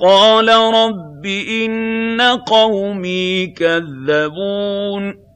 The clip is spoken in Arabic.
قَالَ رَبِّ إِنَّ قَوْمِي كَذَّبُونِ